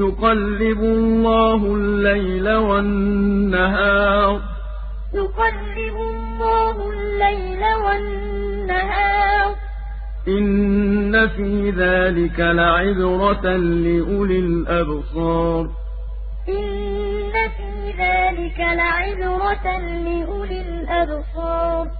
يُقَلِّبُ اللَّهُ اللَّيْلَ وَالنَّهَارَ ۚ. إِنَّ فِي ذَٰلِكَ لَعِبْرَةً لِّأُولِي الْأَبْصَارِ ۚ. إِنَّ فِي ذَٰلِكَ لَعِبْرَةً لِّأُولِي الْأَبْصَارِ.